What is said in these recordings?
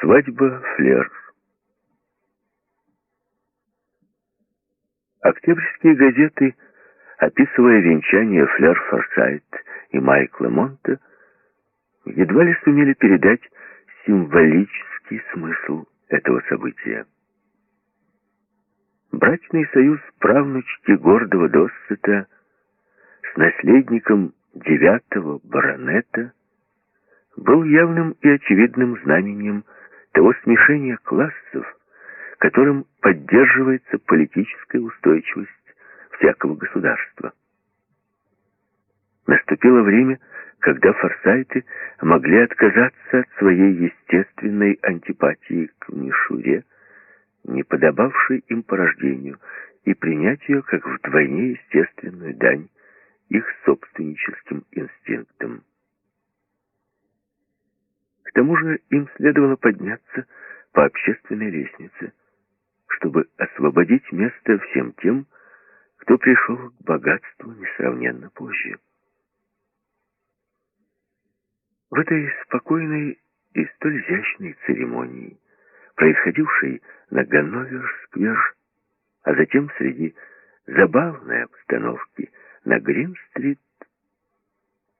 Свадьба Флер. Октябрьские газеты, описывая венчание Флер Форсайт и Майкла Монта, едва ли сумели передать символический смысл этого события. Брачный союз правнучки гордого Доссета с наследником девятого баронета был явным и очевидным знамением того смешения классов, которым поддерживается политическая устойчивость всякого государства. Наступило время, когда форсайты могли отказаться от своей естественной антипатии к мишуре, не подобавшей им по рождению, и принять ее как вдвойне естественную дань их собственническим инстинктам. К тому же им следовало подняться по общественной лестнице, чтобы освободить место всем тем, кто пришел к богатству несравненно позже. В этой спокойной и столь изящной церемонии, происходившей на Ганновер-сквер, а затем среди забавной обстановки на Грин-стрит,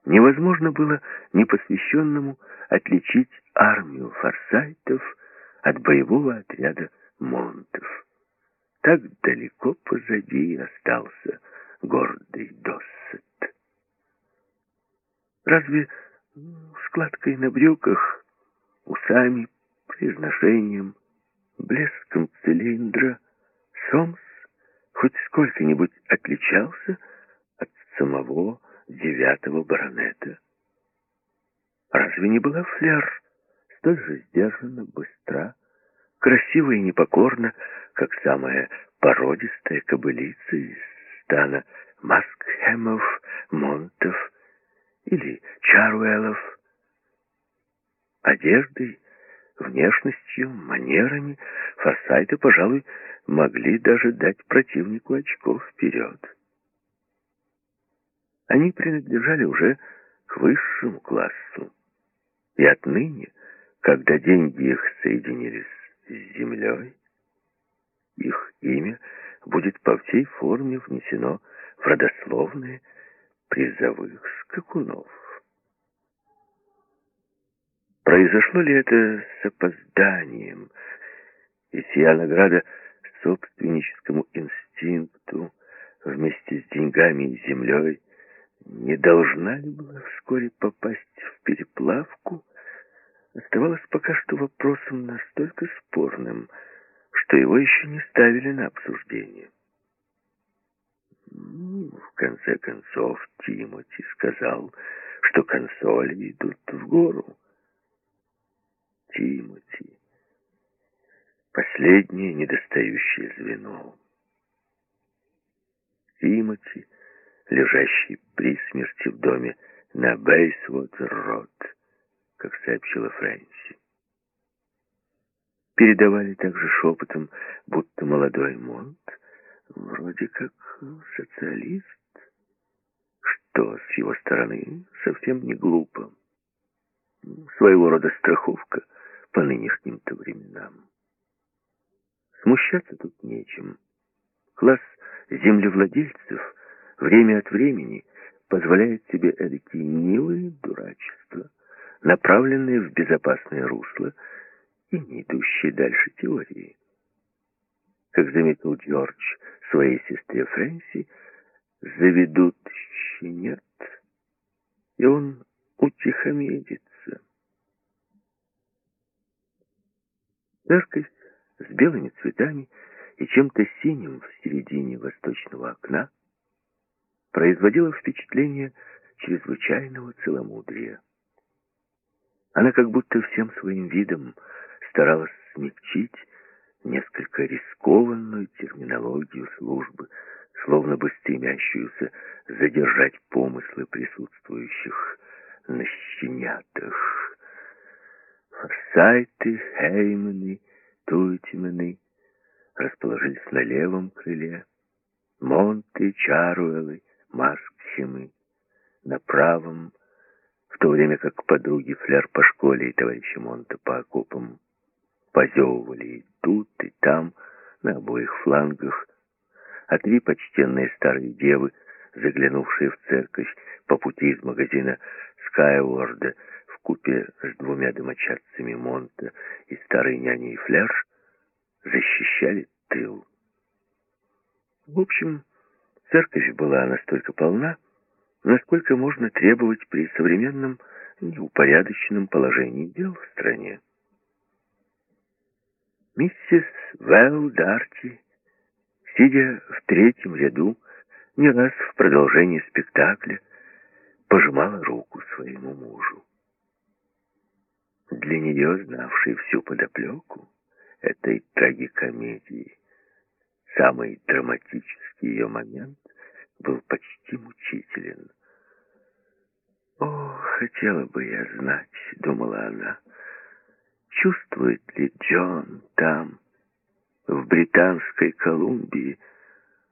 невозможно было непосвященному отличить армию форсайтов от боевого отряда монтов. Так далеко позади остался гордый Доссет. Разве складкой на брюках, усами, произношением, блеском цилиндра Сомс хоть сколько-нибудь отличался от самого девятого баронета? Разве не была Флер столь же сдержанно, быстра, красива и непокорна, как самая породистая кобылица из стана Маскхемов, Монтов или Чаруэлов. Одеждой, внешностью, манерами форсайты, пожалуй, могли даже дать противнику очков вперед. Они принадлежали уже к высшему классу. И отныне, когда деньги их соединились с землей, их имя будет по всей форме внесено в родословные призовых скакунов. Произошло ли это с опозданием, и сия награда собственническому инстинкту вместе с деньгами и землей не должна ли была вскоре попасть в переплавку, оставалось пока что вопросом настолько спорным, что его еще не ставили на обсуждение. Ну, в конце концов, Тимоти сказал, что консоли идут в гору. Тимоти. Последнее недостающее звено. Тимоти, лежащий при смерти в доме на Бейсвотер-Рот, как сообщила Фрэнси. Передавали также шепотом, будто молодой Монт вроде как социалист, что с его стороны совсем не глупо. Своего рода страховка по нынешним-то временам. Смущаться тут нечем. Класс землевладельцев время от времени позволяет себе эдакие милые дурачества, направленные в безопасное русло и не идущие дальше теории. Как заметил Джордж своей сестре Фрэнси, заведут щенят, и он утихомедится. Церковь с белыми цветами и чем-то синим в середине восточного окна производила впечатление чрезвычайного целомудрия. Она как будто всем своим видом старалась смягчить несколько рискованную терминологию службы, словно бы стремящуюся задержать помыслы присутствующих на щенятах. Форсайты, Хейманы, Туйтимены расположились на левом крыле, Монты, Чаруэлы, Маскхемы на правом, в то время как подруги Флер по школе и товарищи Монта по окопам позевывали и тут, и там, на обоих флангах, а три почтенные старые девы, заглянувшие в церковь по пути из магазина Скайуорда в купе с двумя домочадцами Монта и старой няней Фляж, защищали тыл. В общем, церковь была настолько полна, насколько можно требовать при современном неупорядоченном положении дел в стране. Миссис Вэлл Дарти, сидя в третьем ряду, не раз в продолжении спектакля, пожимала руку своему мужу. Для нее, знавшей всю подоплеку этой трагикомедии, самый драматический ее момент был почти мучителен. «О, хотела бы я знать», — думала она, — «чувствует ли Джон там, в Британской Колумбии,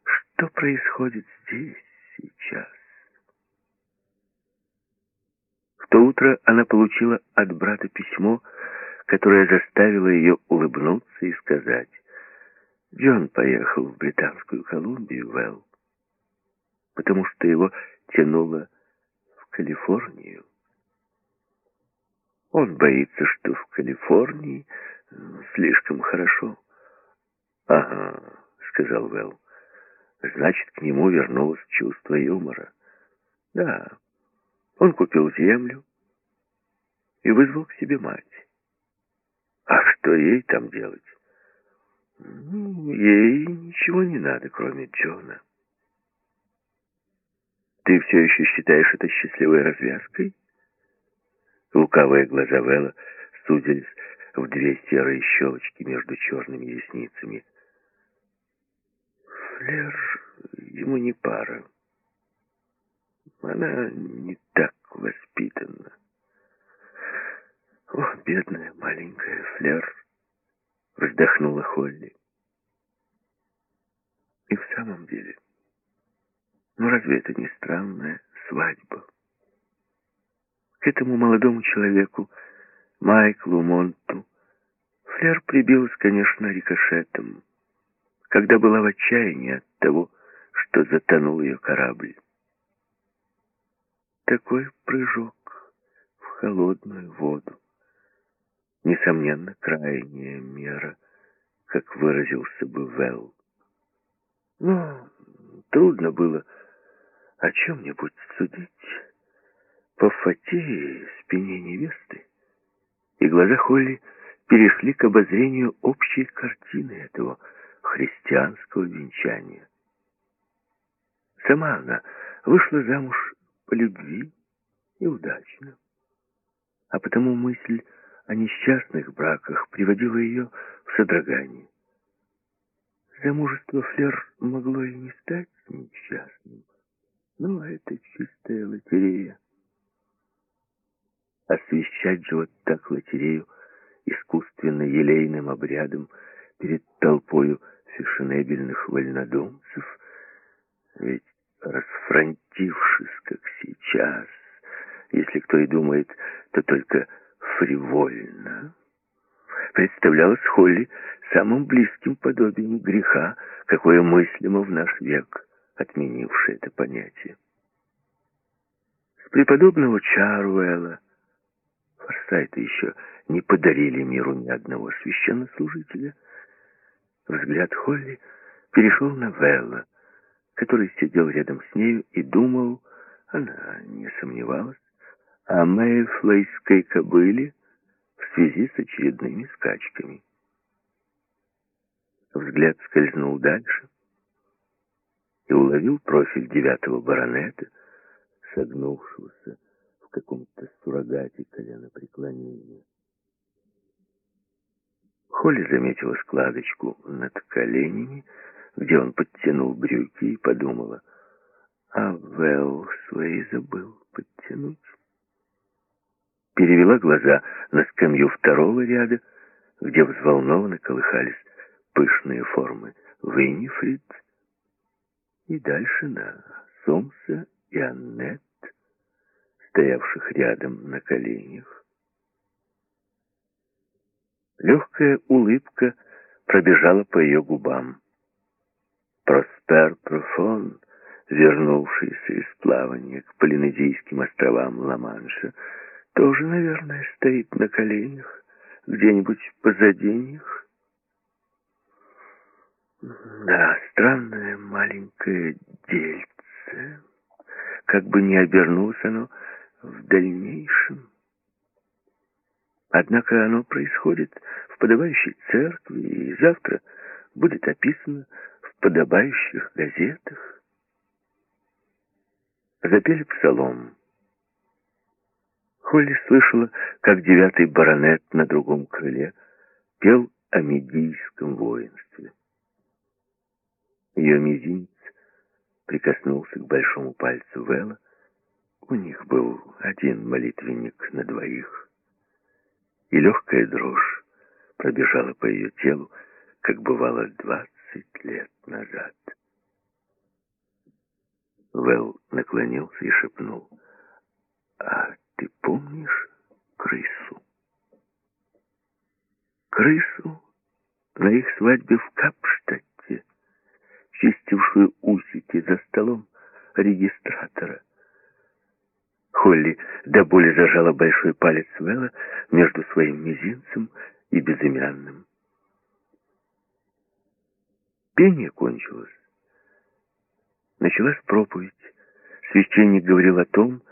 что происходит здесь сейчас?» В то утро она получила от брата письмо, которое заставило ее улыбнуться и сказать, «Джон поехал в Британскую Колумбию, Вэлл, потому что его тянуло в Калифорнию. Он боится, что в Калифорнии слишком хорошо». «Ага», — сказал Вэлл, «значит, к нему вернулось чувство юмора». «Да». Он купил землю и вызвал к себе мать. А что ей там делать? Ну, ей ничего не надо, кроме Джона. Ты все еще считаешь это счастливой развязкой? Лукавые глаза Вэлла сузились в две серые щелочки между черными ресницами. Флер ему не пара. Она не так воспитана. О, бедная маленькая Флер, вздохнула Холли. И в самом деле, ну разве это не странная свадьба? К этому молодому человеку, Майклу Монту, Флер прибилась, конечно, рикошетом, когда была в отчаянии от того, что затонул ее корабль. Такой прыжок в холодную воду. Несомненно, крайняя мера, как выразился бы Вэлл. Но трудно было о чем-нибудь судить по фате и спине невесты. И глаза Холли перешли к обозрению общей картины этого христианского венчания. Сама она вышла замуж по любви и удачно. А потому мысль о несчастных браках приводила ее в содрогание. Замужество Флер могло и не стать несчастным, но это чистая лотерея. Освещать же вот так лотерею искусственно елейным обрядом перед толпою фешенебельных вольнодумцев, ведь расфронтившись, как сейчас, если кто и думает, то только фривольно, представлялась Холли самым близким подобием греха, какое мыслимо в наш век, отменившее это понятие. С преподобного Чаруэлла Форсайта еще не подарили миру ни одного священнослужителя. Взгляд Холли перешел на Велла, который сидел рядом с нею и думал, она не сомневалась, о Мэйфлейской кобыле в связи с очередными скачками. Взгляд скользнул дальше и уловил профиль девятого баронета, согнувшегося в каком-то суррогате колена преклонения. Холли заметила складочку над коленями, где он подтянул брюки и подумала, а Вэл свои забыл подтянуть. Перевела глаза на скамью второго ряда, где взволнованно колыхались пышные формы Виннифрид, и дальше на Сомса и Аннет, стоявших рядом на коленях. Легкая улыбка пробежала по ее губам. Проспер Профон, вернувшийся из плавания к Полинезийским островам Ла-Манша, тоже, наверное, стоит на коленях, где-нибудь позади них. Да, странное маленькое дельце, как бы не обернулось оно в дальнейшем. Однако оно происходит в подобающей церкви и завтра будет описано в подобающих газетах. Запели псалом. Холли слышала, как девятый баронет на другом крыле пел о медийском воинстве. Ее мизинец прикоснулся к большому пальцу Вэлла. У них был один молитвенник на двоих. И легкая дрожь пробежала по ее телу, как бывало двадцать лет назад. Вэлл наклонился и шепнул. «А ты помнишь крысу?» Крысу на их свадьбе в Капштадте чистившую усики за столом регистратора. Холли до боли зажала большой палец Вэлла между своим мизинцем и безымянным. Пение кончилось. Началась проповедь. Священник говорил о том,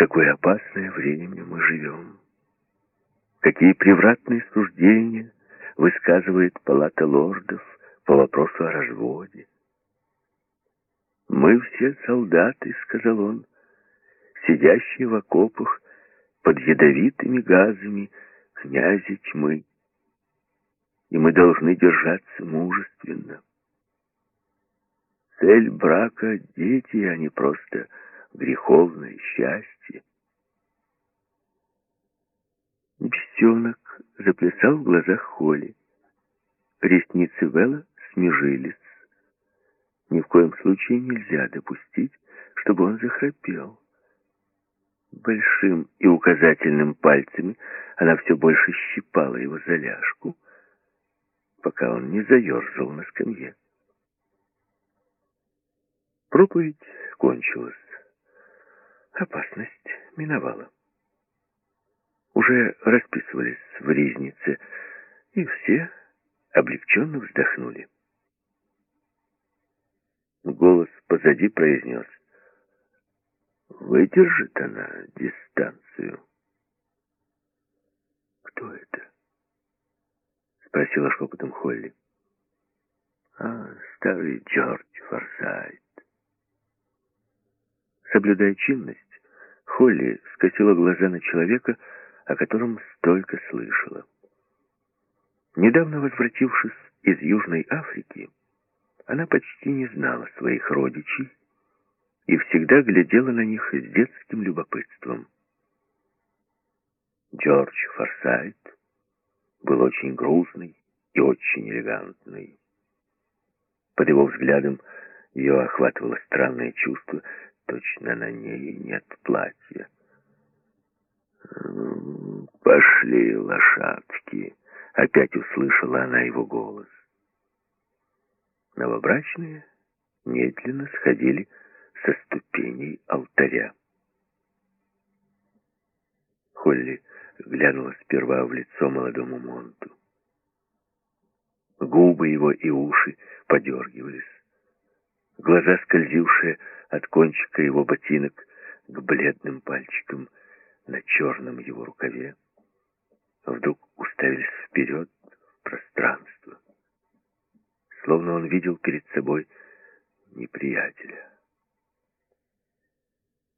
какое опасное время мы живем. Какие превратные суждения высказывает палата лордов по вопросу о разводе. «Мы все солдаты», — сказал он, сидящие в окопах под ядовитыми газами князя тьмы. И мы должны держаться мужественно. Цель брака — дети, а не просто греховное счастье. Бесенок заплясал в глазах Холли. Ресницы Вэлла смежились. Ни в коем случае нельзя допустить, чтобы он захрапел. Большим и указательным пальцами она все больше щипала его за ляжку, пока он не заерзал на скамье. Проповедь кончилась. Опасность миновала. Уже расписывались в ризнице, и все облегченно вздохнули. Голос позади произнес. Выдержит она дистанцию. Кто это? Спросила шепотом Холли. А, старый Джордж Форсайт. Соблюдая чинность, Холли скосила глаза на человека, о котором столько слышала. Недавно возвратившись из Южной Африки, она почти не знала своих родичей и всегда глядела на них с детским любопытством. Джордж Форсайт был очень грузный и очень элегантный. Под его взглядом ее охватывало странное чувство, точно на ней нет платья. «Пошли, лошадки!» — опять услышала она его голос. Новобрачные медленно сходили со ступеней алтаря. Холли глянула сперва в лицо молодому Монту. Губы его и уши подергивались. Глаза, скользившие от кончика его ботинок к бледным пальчикам на черном его рукаве, вдруг уставились вперед в пространство словно он видел перед собой неприятеля.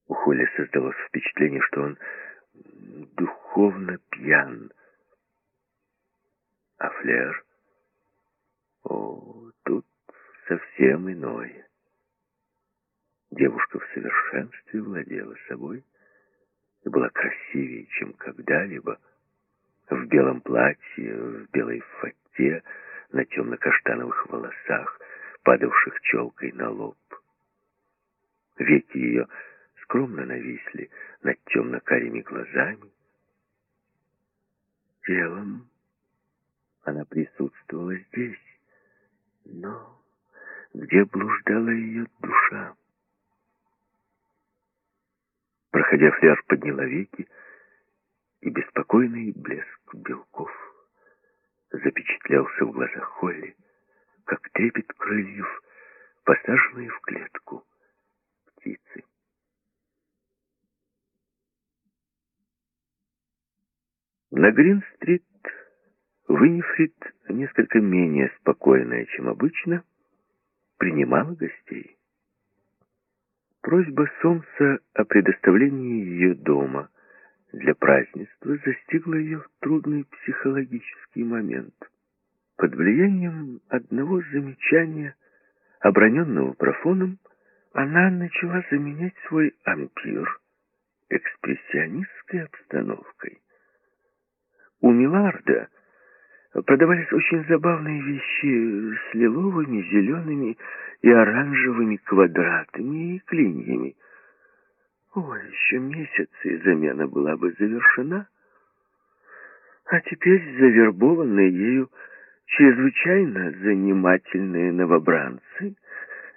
У Холли создалось впечатление, что он духовно пьян. А Флер? О, тут совсем иное. Девушка в совершенстве владела собой была красивее, чем когда-либо. В белом платье, в белой фате, на темно-каштановых волосах, падавших челкой на лоб. Веки ее скромно нависли над темно-карими глазами. Телом Она присутствовала здесь. Но где блуждала ее душа? Проходя, Фляж подняла веки, и беспокойный блеск белков запечатлялся в глазах Холли, как трепет крыльев, посаженные в клетку птицы. На Грин-стрит Винифрид, несколько менее спокойная, чем обычно, принимала гостей. Просьба Сомса о предоставлении ее дома для празднества застигла ее в трудный психологический момент. Под влиянием одного замечания, оброненного профоном, она начала заменять свой ампир экспрессионистской обстановкой. У Миларда продавались очень забавные вещи с лиловыми, зелеными и оранжевыми квадратами и клиньями. Ой, еще месяц, и замена была бы завершена. А теперь завербованные ею чрезвычайно занимательные новобранцы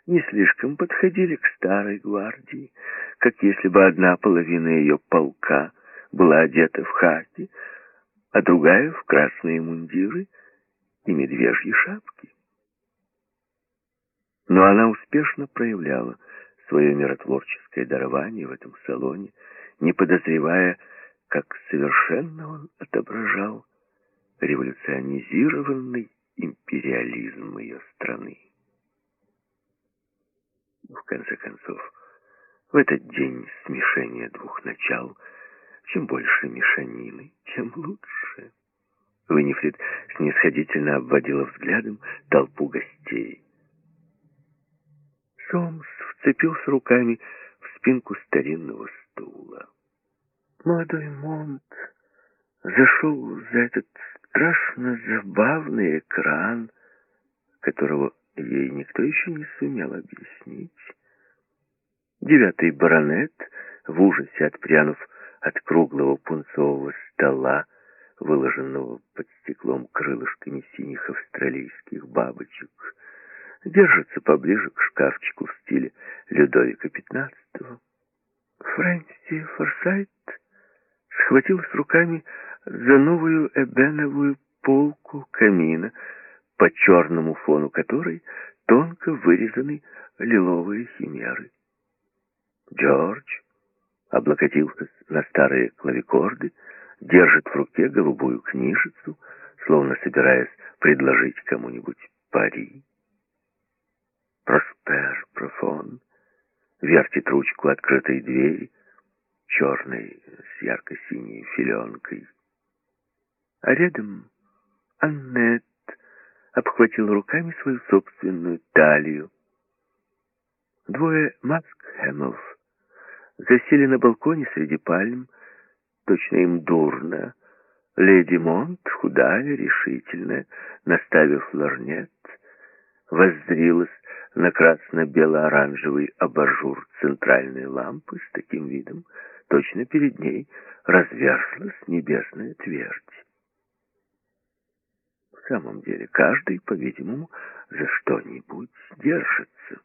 не слишком подходили к старой гвардии, как если бы одна половина ее полка была одета в хаки, а другая в красные мундиры и медвежьи шапки. Но она успешно проявляла свое миротворческое дарование в этом салоне, не подозревая, как совершенно он отображал революционизированный империализм ее страны. В конце концов, в этот день смешения двух начал – чем больше мешанины, тем лучше. Винифрид снисходительно обводила взглядом толпу гостей. Сомс вцепился руками в спинку старинного стула. Молодой Монт зашел за этот страшно забавный экран, которого ей никто еще не сумел объяснить. Девятый баронет, в ужасе отпрянув от круглого пунцового стола, выложенного под стеклом крылышками синих австралийских бабочек, держится поближе к шкафчику в стиле Людовика XV. Фрэнси Форсайт схватилась руками за новую эбеновую полку камина, по черному фону которой тонко вырезаны лиловые химеры. Джордж облокотился на старые клавикорды, держит в руке голубую книжицу, словно собираясь предложить кому-нибудь пари. Проспер Профон вертит ручку открытой двери, черной с ярко-синей филенкой. А рядом Аннет обхватил руками свою собственную талию. Двое Маскхэмов засели на балконе среди пальм, точно им дурно. Леди Монт, худая, решительная, наставив лорнет, воззрилась на красно-бело-оранжевый абажур центральной лампы с таким видом, точно перед ней разверзлась небесная твердь. В самом деле, каждый, по-видимому, за что-нибудь держится.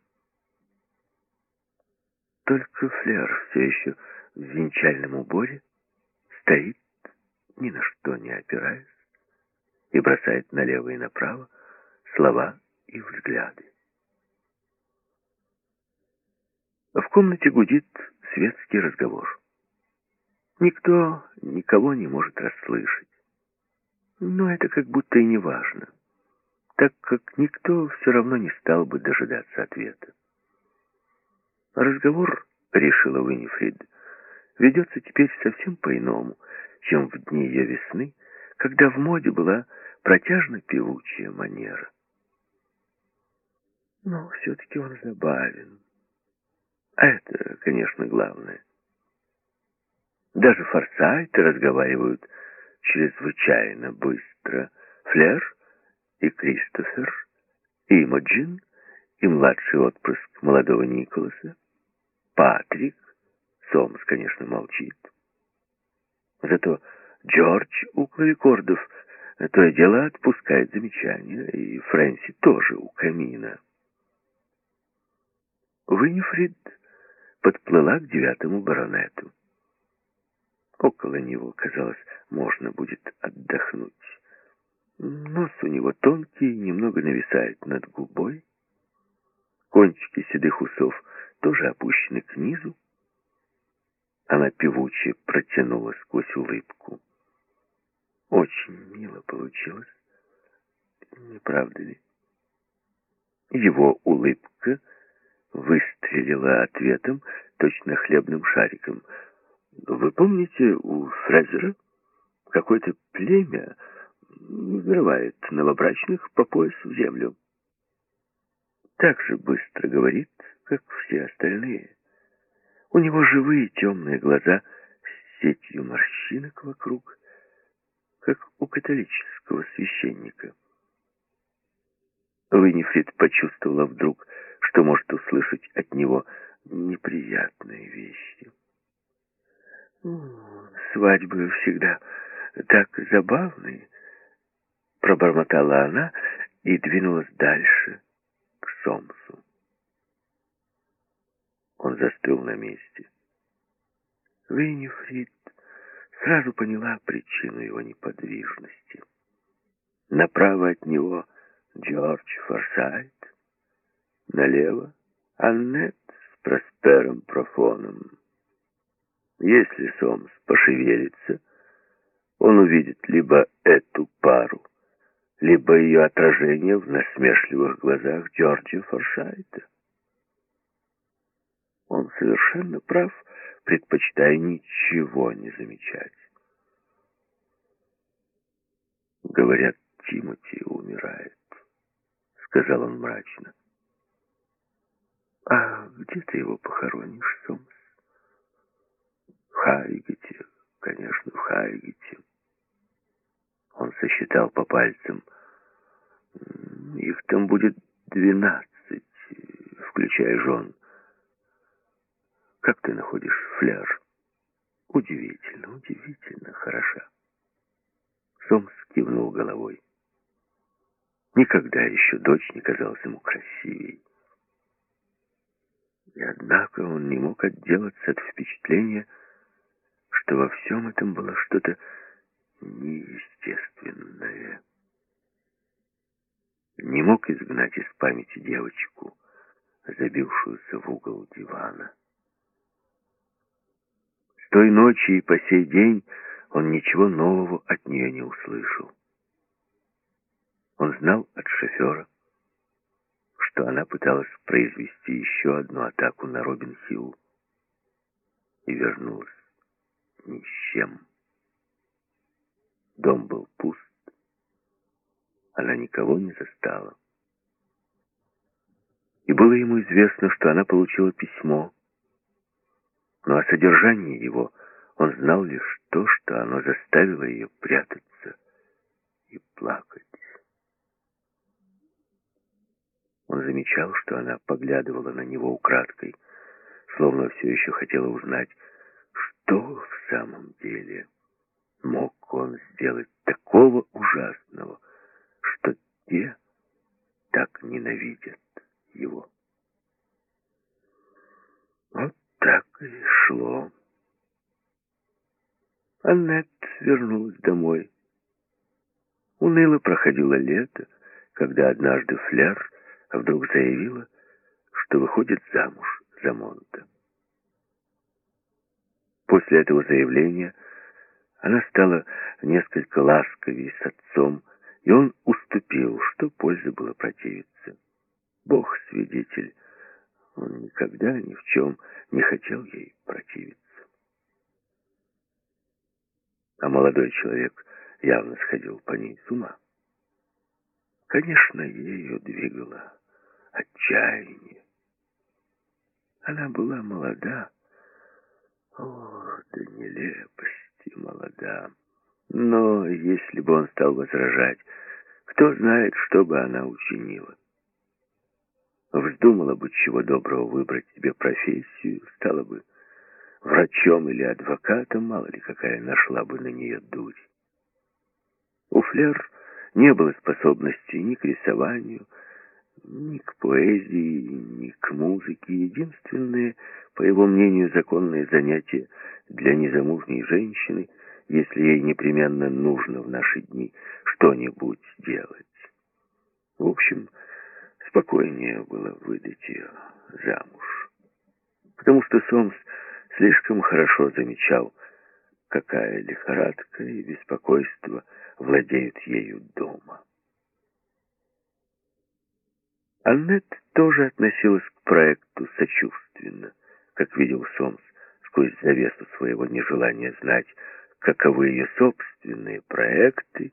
Только Флер все еще в венчальном уборе стоит, ни на что не опираясь, и бросает налево и направо слова и взгляды. В комнате гудит светский разговор. Никто никого не может расслышать. Но это как будто и не важно, так как никто все равно не стал бы дожидаться ответа. Разговор, решила Уинифрид, ведется теперь совсем по-иному, чем в дни ее весны, когда в моде была протяжно-певучая манера. Но все-таки он забавен. А это, конечно, главное. Даже форсайты разговаривают чрезвычайно быстро. Флер и Кристофер, и Имоджин, и младший отпрыск молодого Николаса, Патрик, Сомс, конечно, молчит. Зато Джордж у клавикордов То и дело отпускает замечания, и Фрэнси тоже у камина. Винифрид подплыла к девятому баронету. Около него, казалось, можно будет отдохнуть. Нос у него тонкий, немного нависает над губой. Кончики седых усов тоже опущены к низу. Она певуче протянула сквозь улыбку. Очень мило получилось, не правда ли? Его улыбка выстрелила ответом, точно хлебным шариком. Вы помните, у Фрезера какое-то племя взрывает новобрачных по пояс в землю? Так же быстро говорит, как все остальные. У него живые темные глаза с сетью морщинок вокруг, как у католического священника. Винифрид почувствовала вдруг, что может услышать от него неприятные вещи. «Свадьбы всегда так забавные», — пробормотала она и двинулась дальше, к Сомсу. Он застыл на месте. Виннифрид сразу поняла причину его неподвижности. Направо от него Джордж Форсайт, налево Аннет с Проспером Профоном. Если Сомс пошевелится, он увидит либо эту пару, либо ее отражение в насмешливых глазах Джорджа Форсайта. Он совершенно прав, предпочитая ничего не замечать. Говорят, Тимоти умирает, сказал он мрачно. А где ты его похоронишь, Сомс? В Хайгете, конечно, в Хайгете. Он сосчитал по пальцам. Их там будет двенадцать, включая жен. Как ты находишь фляж? Удивительно, удивительно хороша. Сомс кивнул головой. Никогда еще дочь не казалась ему красивей. Однако он не мог отделаться от впечатления, что во всем этом было что-то неестественное. Не мог изгнать из памяти девочку, забившуюся в угол дивана той ночи и по сей день он ничего нового от нее не услышал. Он знал от шофера, что она пыталась произвести еще одну атаку на Робин-Хилл и вернулась ни с чем. Дом был пуст, она никого не застала. И было ему известно, что она получила письмо, но о содержании его он знал лишь то, что оно заставило ее прятаться и плакать. Он замечал, что она поглядывала на него украдкой, словно все еще хотела узнать, что в самом деле мог он сделать такого ужасного, что те так ненавидят его. Вот так и шло. Аннет вернулась домой. Уныло проходило лето, когда однажды Фляр вдруг заявила, что выходит замуж за Монта. После этого заявления она стала несколько ласковее с отцом, и он уступил, что пользы было противиться. Бог свидетель, он никогда ни в чем не хотел ей противиться. А молодой человек явно сходил по ней с ума. Конечно, ею двигало отчаяние. Она была молода, о, до нелепости молода. Но если бы он стал возражать, кто знает, что бы она учинила. Вздумала бы чего доброго выбрать себе профессию, стала бы врачом или адвокатом, мало ли какая нашла бы на нее дурь. У Флер не было способности ни к рисованию, ни к поэзии, ни к музыке. Единственное, по его мнению, законное занятие для незамужней женщины, если ей непременно нужно в наши дни что-нибудь делать. В общем, спокойнее было выдать ее замуж. Потому что Сомс слишком хорошо замечал, какая лихорадка и беспокойство владеют ею дома. Аннет тоже относилась к проекту сочувственно, как видел Сомс сквозь завесу своего нежелания знать, каковы ее собственные проекты,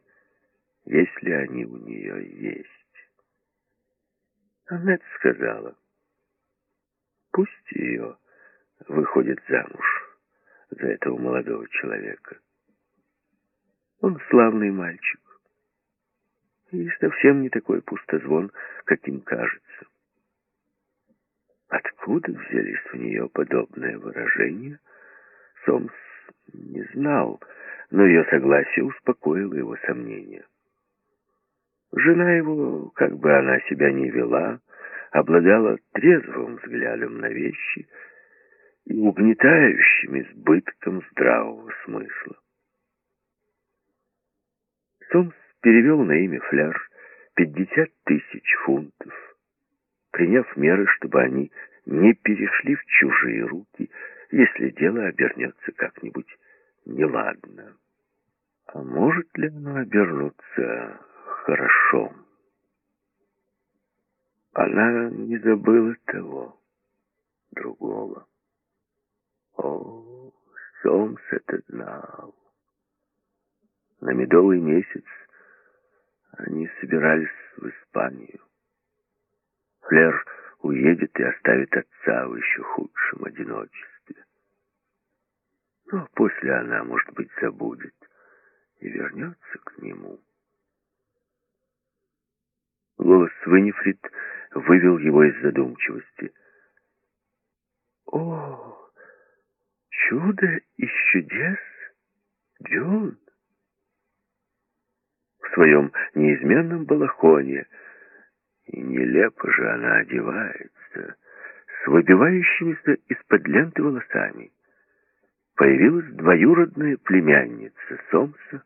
если они у нее есть. Аннет сказала, пусть ее выходит замуж за этого молодого человека. Он славный мальчик и совсем не такой пустозвон, каким кажется. Откуда взялись в нее подобные выражения, Сомс не знал, но ее согласие успокоило его сомнения. Жена его, как бы она себя ни вела, обладала трезвым взглядом на вещи и угнетающим избытком здравого смысла. Сомс перевел на имя Фляж 50 тысяч фунтов, приняв меры, чтобы они не перешли в чужие руки, если дело обернется как-нибудь неладно. А может ли оно обернуться хорошо? Она не забыла того, другого. О, Сомс это знал. На медовый месяц они собирались в Испанию. Флер уедет и оставит отца в еще худшем одиночестве. Но после она, может быть, забудет и вернется к нему. Голос Винифрид вывел его из задумчивости. «О, чудо из чудес, Джон!» В своем неизменном балахоне, и нелепо же она одевается, с выбивающимися из-под ленты волосами, появилась двоюродная племянница Сомса,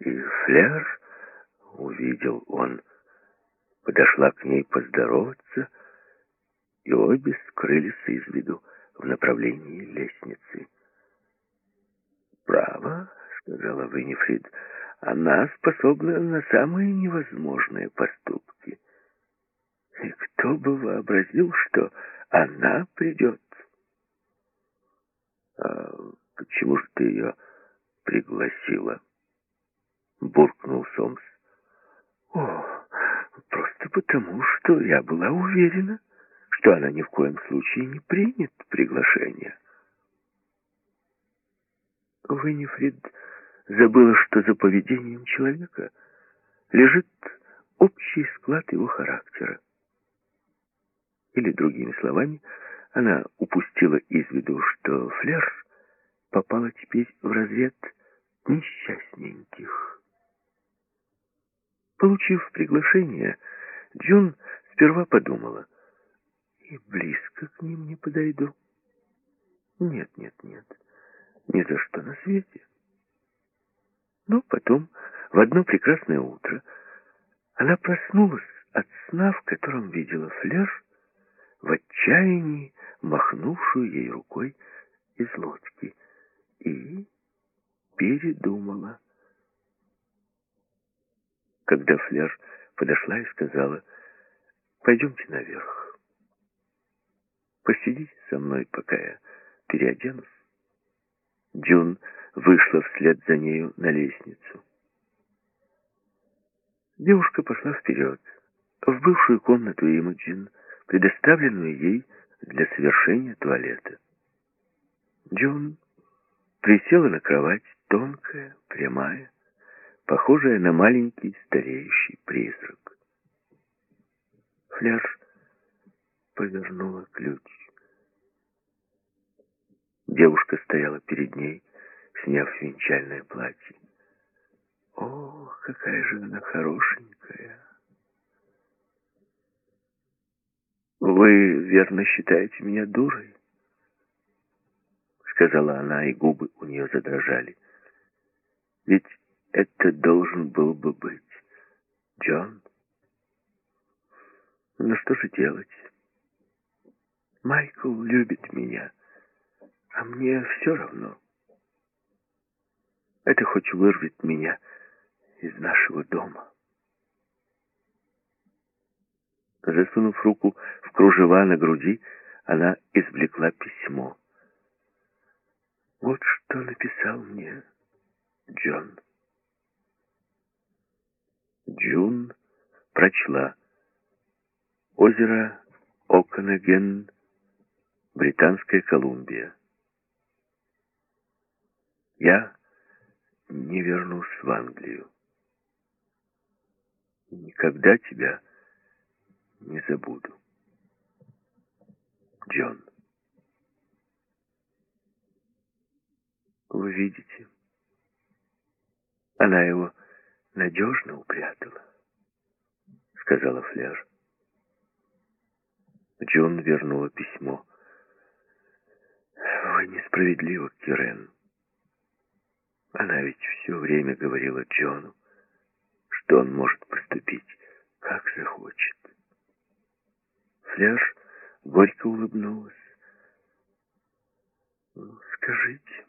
и Флер, увидел он, подошла к ней поздороваться, и обе скрылись из виду в направлении лестницы. «Право», — сказала Виннифрид, — «она способна на самые невозможные поступки. И кто бы вообразил, что она придет?» «А почему же ты ее пригласила?» — буркнул Сомс. «О, просто потому, что я была уверена, что она ни в коем случае не примет приглашение». Виннифрид забыла, что за поведением человека лежит общий склад его характера. Или, другими словами, она упустила из виду, что Флер попала теперь в разряд несчастненьких. Получив приглашение, Джун сперва подумала, и близко к ним не подойду. Нет, нет, нет, ни за что на свете. Но потом, в одно прекрасное утро, она проснулась от сна, в котором видела Флер, в отчаянии махнувшую ей рукой из лодки, и передумала. Когда Фляж подошла и сказала, «Пойдемте наверх. Посидите со мной, пока я переоденусь». Дюн вышла вслед за нею на лестницу. Девушка пошла вперед, в бывшую комнату Имаджин, предоставленную ей для совершения туалета. Джон присела на кровать, тонкая, прямая, похожая на маленький стареющий призрак. Фляж повернула ключ. Девушка стояла перед ней, сняв венчальное платье. О, какая же она хорошенькая. Вы верно считаете меня дурой? Сказала она, и губы у нее задрожали. Ведь это должен был бы быть Джон. Ну что же делать? Майкл любит меня, а мне все равно. Это хоть вырвет меня из нашего дома. Засунув руку в кружева на груди, она извлекла письмо. Вот что написал мне Джон. Джун прочла. Озеро Оканаген, Британская Колумбия. Я не вернусь в Англию. Никогда тебя не забуду. Джон. Вы видите, она его надежно упрятала, сказала Фляж. Джон вернула письмо. «Вы несправедливы, Кирен. Она ведь все время говорила Джону, что он может поступить, как захочет. Фляж горько улыбнулась. «Ну, «Скажите,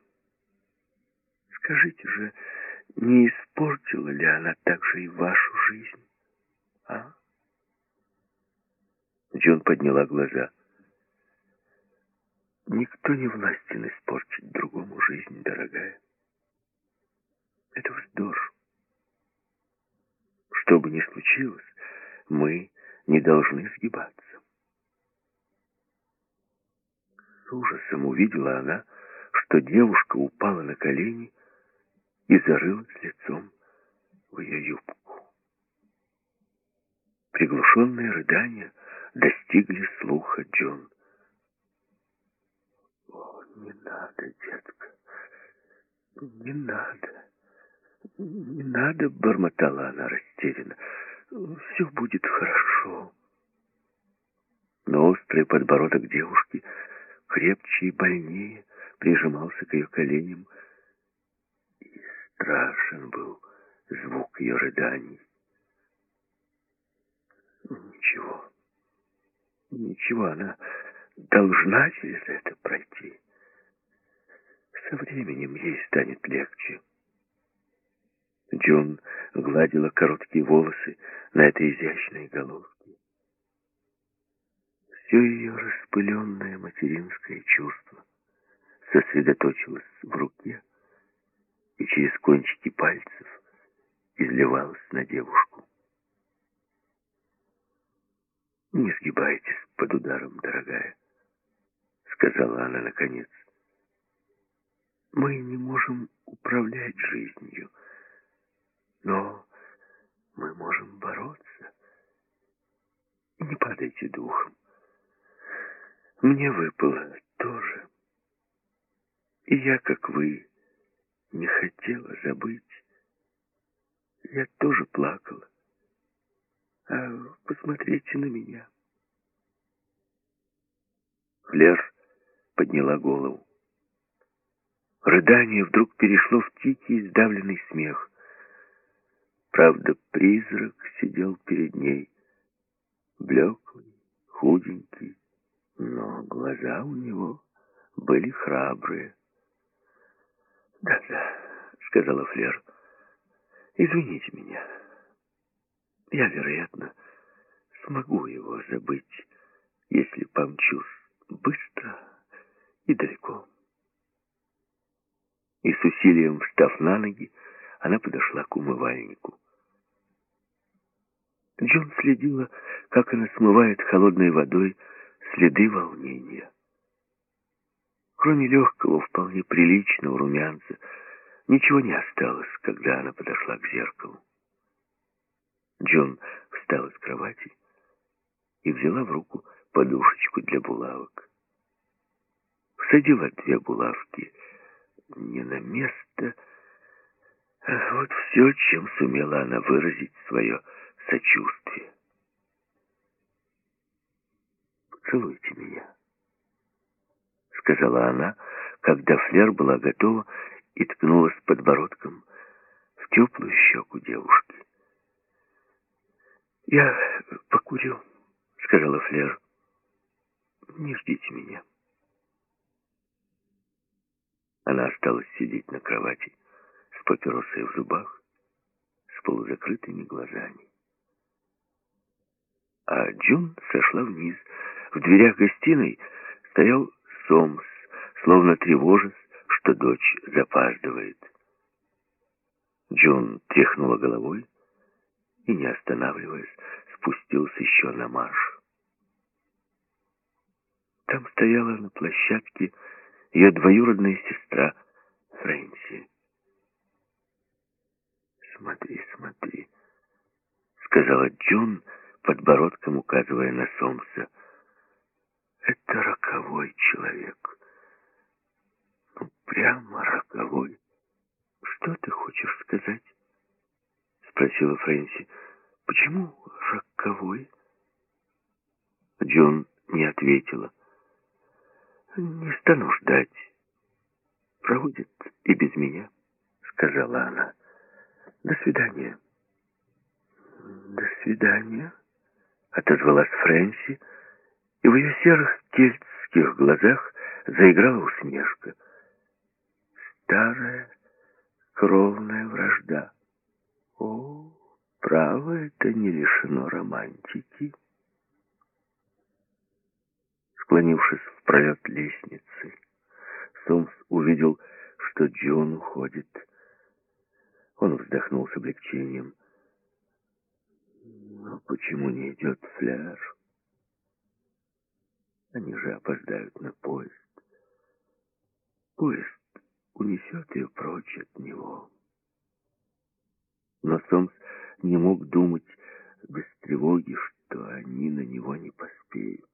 скажите же, не испортила ли она также и вашу жизнь, а?» Джон подняла глаза. «Никто не властен испортить другому жизнь, дорогая. Это вздор. Что бы ни случилось, мы не должны сгибаться. С ужасом увидела она, что девушка упала на колени и зарылась лицом в ее юбку. Приглушенные рыдания достигли слуха Джон. «О, не надо, детка, не надо, не надо!» — бормотала она растерянно. «Все будет хорошо». Но острый подбородок девушки крепче и больнее прижимался к ее коленям, и страшен был звук ее рыданий. Ничего, ничего, она должна через это пройти. Со временем ей станет легче. Джон гладила короткие волосы на этой изящной головке. Все ее распыленное материнское чувство сосредоточилось в руке и через кончики пальцев изливалось на девушку. «Не сгибайтесь под ударом, дорогая», — сказала она наконец. «Мы не можем управлять жизнью, но мы можем бороться. Не падайте духом. Мне выпало тоже. И я, как вы, не хотела забыть. Я тоже плакала. А посмотрите на меня. Флер подняла голову. Рыдание вдруг перешло в тихий, сдавленный смех. Правда, призрак сидел перед ней, блеклый, худенький, но глаза у него были храбрые. «Да-да», — сказала Флер, — «извините меня. Я, вероятно, смогу его забыть, если помчусь быстро и далеко». И с усилием встав на ноги, она подошла к умывальнику. Джон следила, как она смывает холодной водой следы волнения. Кроме легкого, вполне приличного румянца, ничего не осталось, когда она подошла к зеркалу. Джон встала с кровати и взяла в руку подушечку для булавок. Всадила две булавки не на место, Вот все, чем сумела она выразить свое сочувствие. «Поцелуйте меня», — сказала она, когда Флер была готова и ткнулась подбородком в теплую щеку девушки. «Я покурю», — сказала Флер. «Не ждите меня». Она осталась сидеть на кровати папиросой в зубах, с полузакрытыми глазами. А Джун сошла вниз. В дверях гостиной стоял Сомс, словно тревожась, что дочь запаздывает. Джун тряхнула головой и, не останавливаясь, спустился еще на марш. Там стояла на площадке ее двоюродная сестра Фрэнси. «Смотри, смотри», — сказала Джун, подбородком указывая на Сомса. «Это роковой человек. Ну, прямо роковой. Что ты хочешь сказать?» — спросила Фрэнси. «Почему роковой?» Джун не ответила. «Не стану ждать. Проводит и без меня», — сказала она. «До свидания». «До свидания», — отозвалась Фрэнси, и в ее серых кельтских глазах заиграла усмешка. «Старая кровная вражда. О, право, это не лишено романтики». Склонившись в пролет лестницы, Сомс увидел, что Джон уходит. Он вздохнул с облегчением. Но почему не идет Фляж? Они же опоздают на поезд. Поезд унесет ее прочь от него. Но Сомс не мог думать без тревоги, что они на него не поспеют.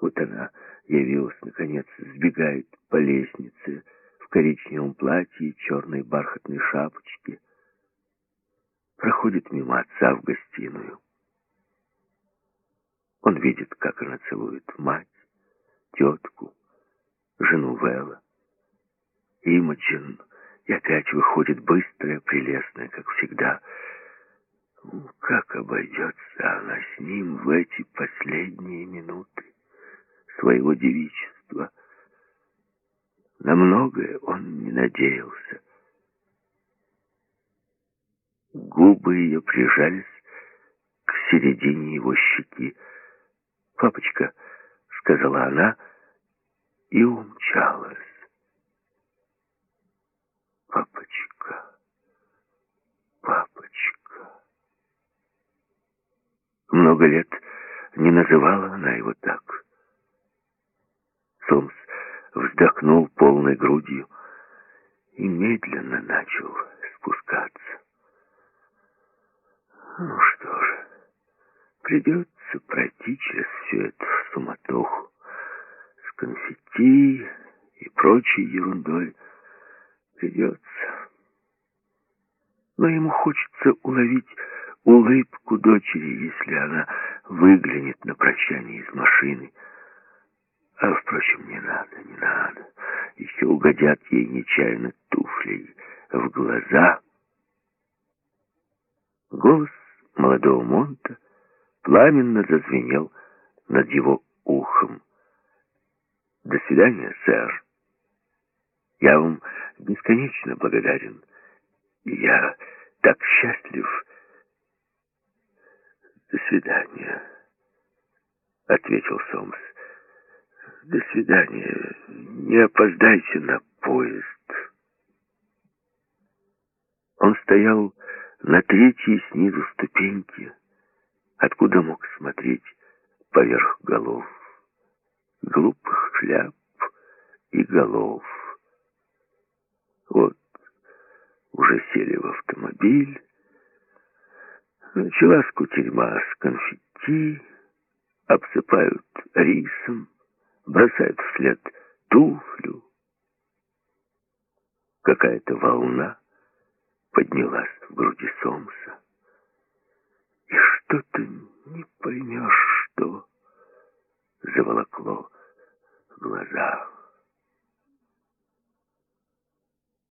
Вот она явилась, наконец, сбегает по лестнице коричневом платье и черной бархатной шапочке. Проходит мимо отца в гостиную. Он видит, как она целует мать, тетку, жену Вэлла. Имаджин, и опять выходит быстрая, прелестная, как всегда. Ну, как обойдется она с ним в эти последние минуты? своего девичества. На многое он не надеялся. Губы ее прижались к середине его щеки. «Папочка», — сказала она, и умчалась. «Папочка, папочка». Много лет не называла она его так. Сомс вздохнул полной грудью и медленно начал спускаться. Ну что же, придется пройти через всю эту суматоху с конфетти и прочей ерундой. Придется. Но ему хочется уловить улыбку дочери, если она выглянет на прощание из машины. А, впрочем, не надо, не надо. Еще угодят ей нечаянно туфлей в глаза. Голос молодого Монта пламенно зазвенел над его ухом. «До свидания, сэр. Я вам бесконечно благодарен. Я так счастлив. До свидания», — ответил Сомс. До свидания. Не опоздайте на поезд. Он стоял на третьей снизу ступеньки, откуда мог смотреть поверх голов. Глупых шляп и голов. Вот, уже сели в автомобиль. Началась кутерьма с конфетти, обсыпают рисом бросают вслед туфлю. Какая-то волна поднялась в груди Сомса. И что-то не поймешь, что заволокло глаза.